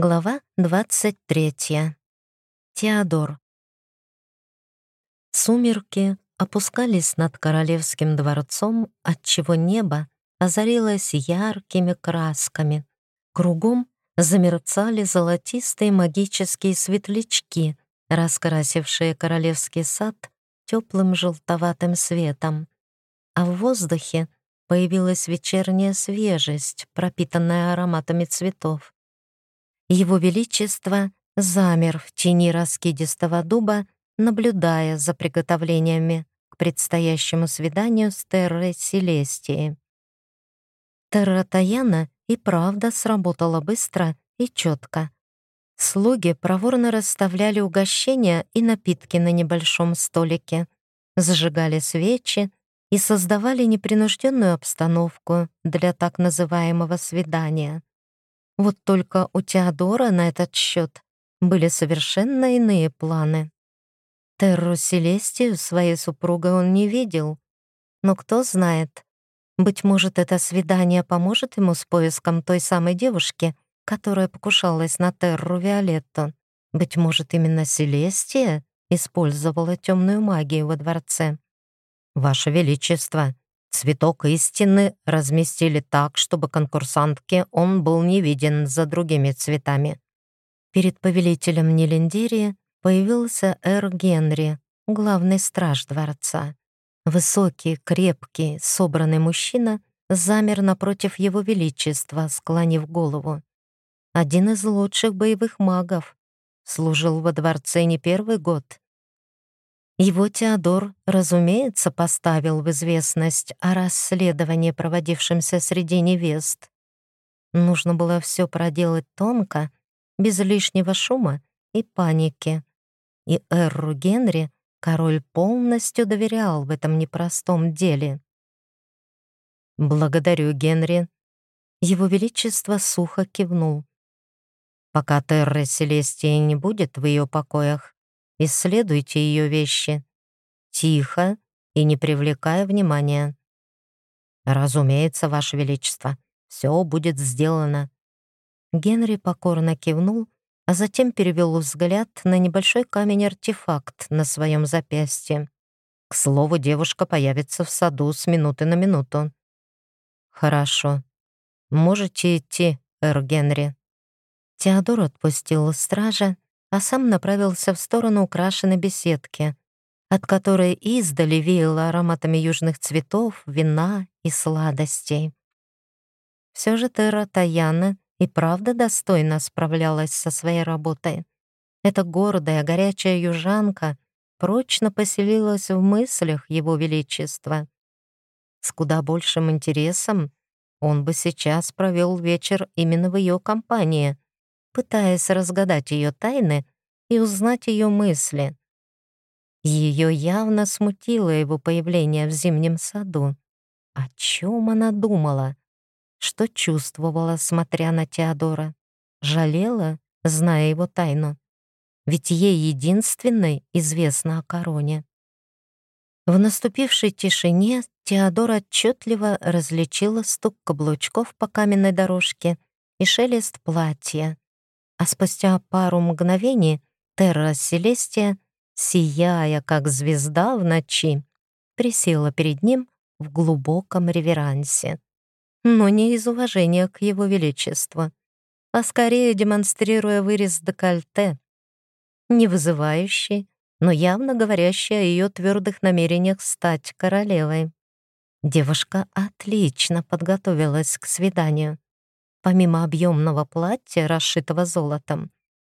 Глава 23. Теодор. Сумерки опускались над королевским дворцом, отчего небо озарилось яркими красками. Кругом замерцали золотистые магические светлячки, раскрасившие королевский сад теплым желтоватым светом. А в воздухе появилась вечерняя свежесть, пропитанная ароматами цветов. Его Величество замер в тени раскидистого дуба, наблюдая за приготовлениями к предстоящему свиданию с Террой Селестией. Терра Таяна и правда сработала быстро и четко. Слуги проворно расставляли угощения и напитки на небольшом столике, зажигали свечи и создавали непринужденную обстановку для так называемого свидания. Вот только у Теодора на этот счет были совершенно иные планы. Терру Селестию своей супругой он не видел. Но кто знает, быть может, это свидание поможет ему с поиском той самой девушки, которая покушалась на Терру Виолетту. Быть может, именно Селестия использовала темную магию во дворце. «Ваше Величество, Цветок истины разместили так, чтобы конкурсантке он был не виден за другими цветами. Перед повелителем Нелендерии появился Эр Генри, главный страж дворца. Высокий, крепкий, собранный мужчина замер напротив его величества, склонив голову. Один из лучших боевых магов. Служил во дворце не первый год его Теодор, разумеется, поставил в известность о расследовании, проводившемся среди невест. Нужно было все проделать тонко, без лишнего шума и паники. И Эрру Генри король полностью доверял в этом непростом деле. «Благодарю, Генри». Его Величество сухо кивнул. «Пока Терра Селестия не будет в ее покоях, Исследуйте ее вещи. Тихо и не привлекая внимания. Разумеется, Ваше Величество, все будет сделано. Генри покорно кивнул, а затем перевел взгляд на небольшой камень-артефакт на своем запястье. К слову, девушка появится в саду с минуты на минуту. Хорошо. Можете идти, Эр Генри. Теодор отпустил стража, а сам направился в сторону украшенной беседки, от которой издали веяло ароматами южных цветов, вина и сладостей. Все же Терра Таяна и правда достойно справлялась со своей работой. Эта гордая, горячая южанка прочно поселилась в мыслях Его Величества. С куда большим интересом он бы сейчас провел вечер именно в ее компании — пытаясь разгадать ее тайны и узнать ее мысли. Ее явно смутило его появление в зимнем саду. О чем она думала? Что чувствовала, смотря на Теодора? Жалела, зная его тайну? Ведь ей единственной известно о короне. В наступившей тишине Теодор отчетливо различила стук каблучков по каменной дорожке и шелест платья а спустя пару мгновений Терра Селестия, сияя как звезда в ночи, присела перед ним в глубоком реверансе. Но не из уважения к его величеству, а скорее демонстрируя вырез декольте, не вызывающий, но явно говорящий о ее твердых намерениях стать королевой. Девушка отлично подготовилась к свиданию. Помимо объемного платья, расшитого золотом,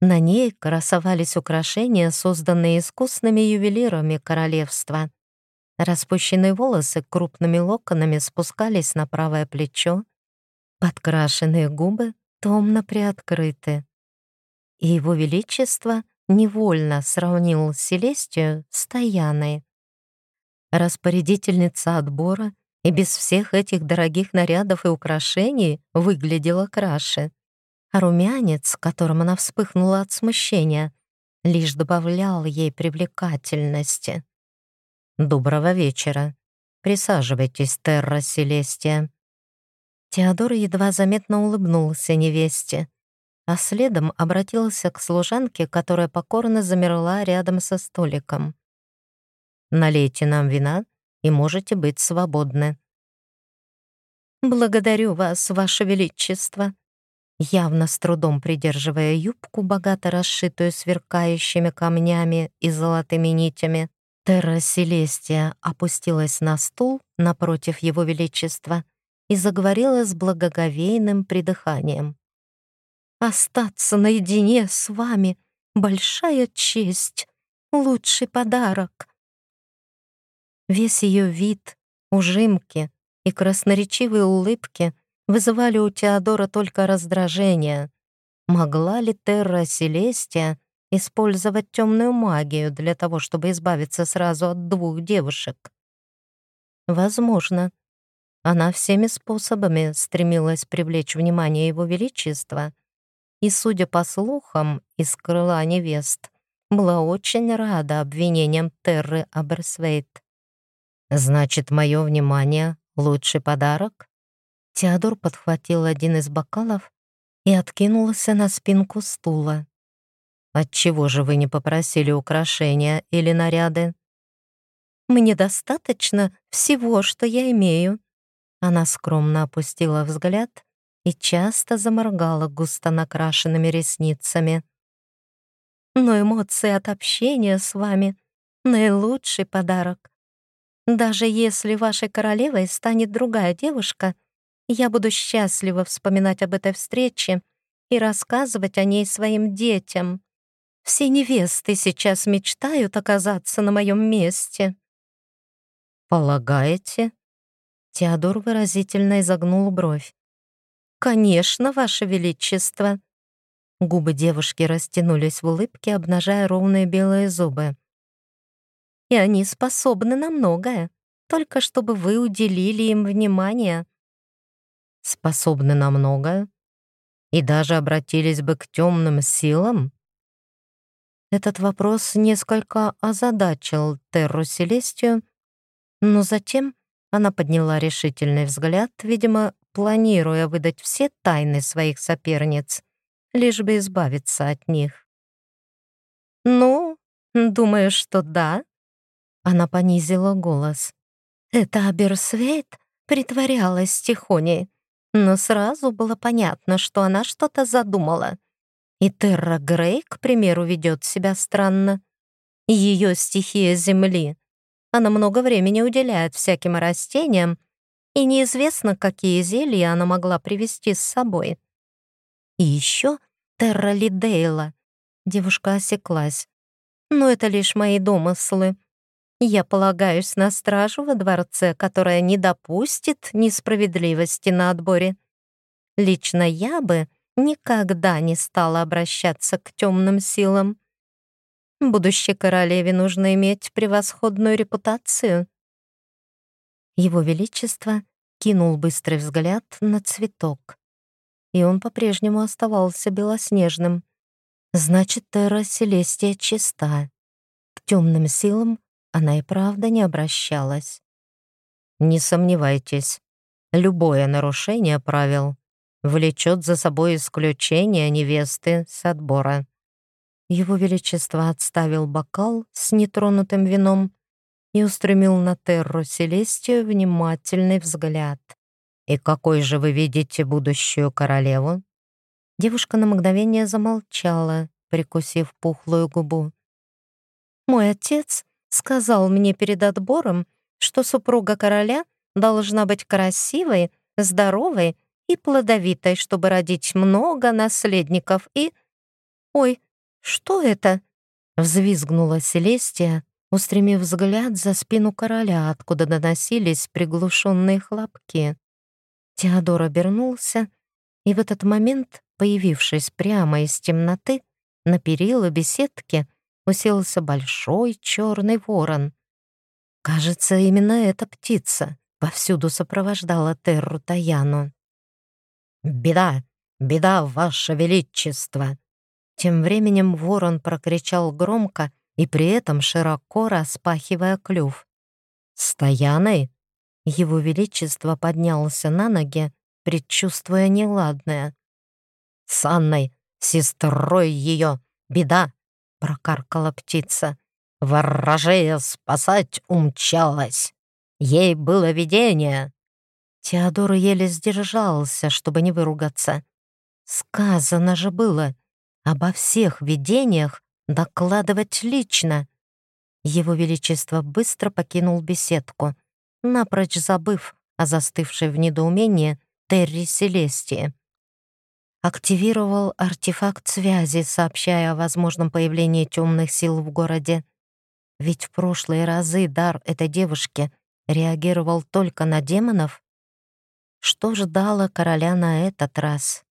на ней красовались украшения, созданные искусными ювелирами королевства. Распущенные волосы крупными локонами спускались на правое плечо, подкрашенные губы томно приоткрыты. И его величество невольно сравнил Селестию с Таяной. Распорядительница отбора и без всех этих дорогих нарядов и украшений выглядела краше. А румянец, которым она вспыхнула от смущения, лишь добавлял ей привлекательности. «Доброго вечера. Присаживайтесь, Терра Селестия». Теодор едва заметно улыбнулся невесте. а следом обратился к служанке, которая покорно замерла рядом со столиком. «Налейте нам вина, и можете быть свободны». «Благодарю вас, ваше величество», явно с трудом придерживая юбку, богато расшитую сверкающими камнями и золотыми нитями, Терра Селестия опустилась на стул напротив его величества и заговорила с благоговейным придыханием. «Остаться наедине с вами — большая честь, лучший подарок». Весь ее вид, ужимки и красноречивые улыбки вызывали у Теодора только раздражение. Могла ли Терра Селестия использовать темную магию для того, чтобы избавиться сразу от двух девушек? Возможно. Она всеми способами стремилась привлечь внимание Его Величества и, судя по слухам из крыла невест, была очень рада обвинениям Терры Аберсвейт. «Значит, мое внимание — лучший подарок?» Теодор подхватил один из бокалов и откинулся на спинку стула. «Отчего же вы не попросили украшения или наряды?» «Мне достаточно всего, что я имею». Она скромно опустила взгляд и часто заморгала густо накрашенными ресницами. «Но эмоции от общения с вами — наилучший подарок. Даже если вашей королевой станет другая девушка — я буду счастлива вспоминать об этой встрече и рассказывать о ней своим детям. Все невесты сейчас мечтают оказаться на моем месте». «Полагаете?» Теодор выразительно изогнул бровь. «Конечно, Ваше Величество!» Губы девушки растянулись в улыбке, обнажая ровные белые зубы. «И они способны на многое, только чтобы вы уделили им внимание способны на многое и даже обратились бы к темным силам? Этот вопрос несколько озадачил Терру Селестию, но затем она подняла решительный взгляд, видимо, планируя выдать все тайны своих соперниц, лишь бы избавиться от них. «Ну, думаю, что да», — она понизила голос. «Это Аберсвейт притворялась тихоней, но сразу было понятно, что она что-то задумала. И Терра Грей, к примеру, ведет себя странно. Ее стихия земли. Она много времени уделяет всяким растениям, и неизвестно, какие зелья она могла привезти с собой. И еще Терра Лидейла. Девушка осеклась. Но это лишь мои домыслы. Я полагаюсь на стражу во дворце, которая не допустит несправедливости на отборе. Лично я бы никогда не стала обращаться к темным силам. Будущей королеве нужно иметь превосходную репутацию. Его Величество кинул быстрый взгляд на цветок, и он по-прежнему оставался белоснежным. Значит, Терра Селестия чиста. К темным силам она и правда не обращалась. Не сомневайтесь, любое нарушение правил влечет за собой исключение невесты с отбора. Его Величество отставил бокал с нетронутым вином и устремил на Терру Селестию внимательный взгляд. «И какой же вы видите будущую королеву?» Девушка на мгновение замолчала, прикусив пухлую губу. «Мой отец сказал мне перед отбором, что супруга короля должна быть красивой, здоровой и плодовитой, чтобы родить много наследников и... «Ой, что это?» — взвизгнула Селестия, устремив взгляд за спину короля, откуда доносились приглушенные хлопки. Теодор обернулся, и в этот момент, появившись прямо из темноты, на перила беседки, уселся большой черный ворон. Кажется, именно эта птица повсюду сопровождала Терру Таяну. «Беда! Беда, Ваше Величество!» Тем временем ворон прокричал громко и при этом широко распахивая клюв. «Стояной!» Его Величество поднялся на ноги, предчувствуя неладное. «С Анной! сестрой ее. Беда!» — прокаркала птица. Ворожея спасать умчалась. Ей было видение. Теодор еле сдержался, чтобы не выругаться. Сказано же было обо всех видениях докладывать лично. Его Величество быстро покинул беседку, напрочь забыв о застывшей в недоумении Терри Селестии. Активировал артефакт связи, сообщая о возможном появлении темных сил в городе. Ведь в прошлые разы дар этой девушки реагировал только на демонов. Что ждало короля на этот раз?